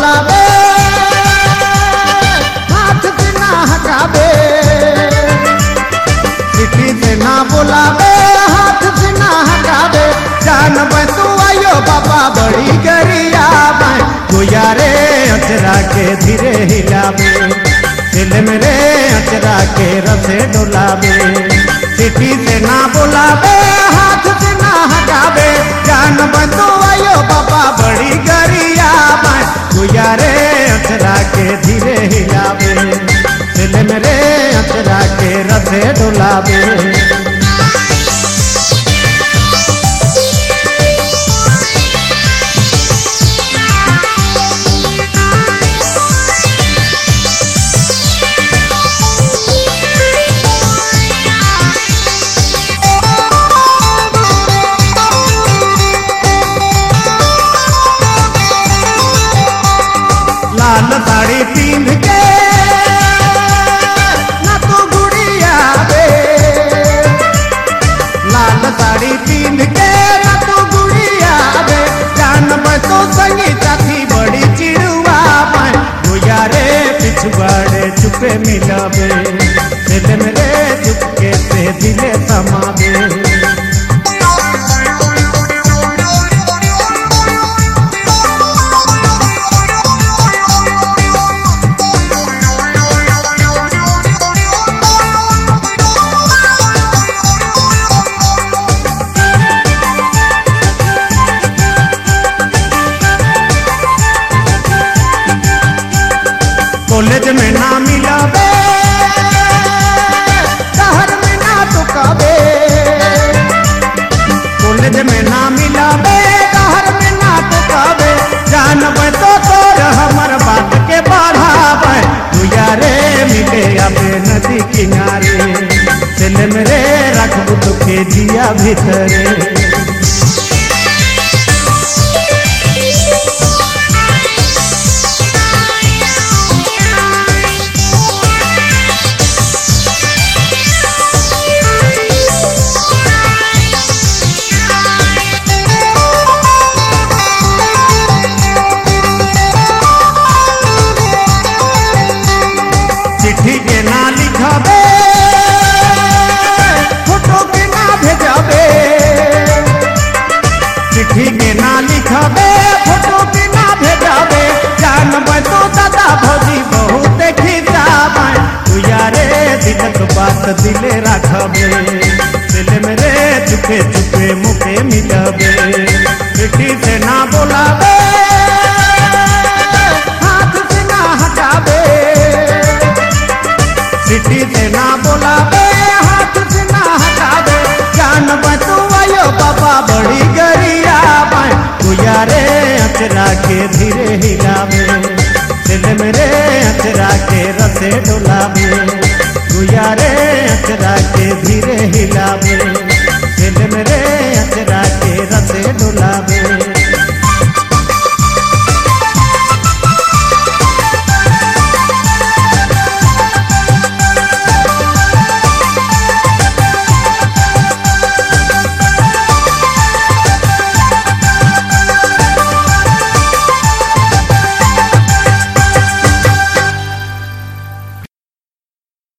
बोलावे, हाथ से ना हटावे। सिटी से ना बोलावे, हाथ से ना हटावे। जान तू आयो बाबा, बड़ी गरिया गोया रे अचरा के धीरे हिलावे। दिल मेरे अचरा के रसे डोलावे। सिटी से ना बोलावे, हाथ से ना हटावे। जान तू आयो बाबा डोलावे। लाल साड़ी पींद के साड़ी पीन के तू गुड़िया बे जान तो संगीता थी बड़ी चिड़ुआ पाए गुया रे पिछुआड़े चुपे मिलावे। दिल मेरे चुपके से दिले समावे। कॉलेज में ना मिलावे, शहर में ना दुकावे कॉलेज में ना मिलावे, शहर में ना दुकावे जानबे तो तोर हमर बात के बढ़ावे। तू यारे मिले अबे नदी किनारे दिल मेरे रखबू तो के जिया भीतरे। फ़ोटो के ना चिट्ठी के ना फ़ोटो के ना तो दादा भौजी बहुत तू यारे बात दिले दिल चुपे चुपे मुखे मिलावे। चिट्ठी से ना बोलावे के धीरे हिलावे दिल मेरे अचरा के रसे डोलावे।